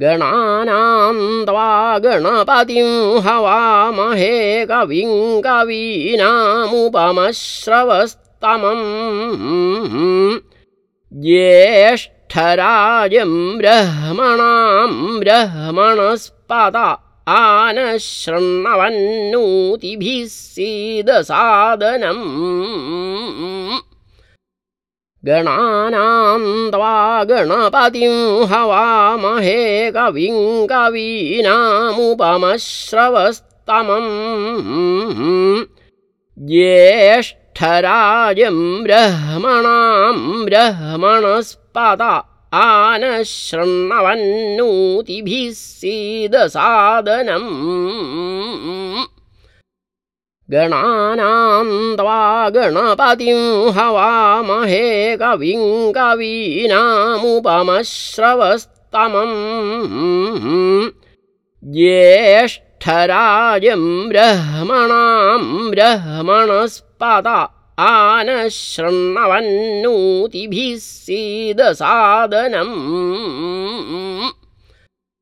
गणानां त्वा गणपतिं हवामहे कविं कवीनामुपमश्रवस्तमम्। ज्येष्ठराजं ब्रह्मणां ब्रह्मणस्पत आनः शृण्वन्नूतिभिः सीदसादनम् गणानां त्वा गणपतिं हवामहे कविं कवीनामुपमश्रवस्तमम्। ज्येष्ठराजं ब्रह्मणां ब्रह्मणस्पत आनः शृण्वन्नूतिभिः सीदसादनम् गणानां त्वा गणपतिं हवामहे कविं कवीनामुपमश्रवस्तमम्। ज्येष्ठराजं ब्रह्मणां ब्रह्मणस्पत आनः शृण्वन्नूतिभिः सीदसादनम्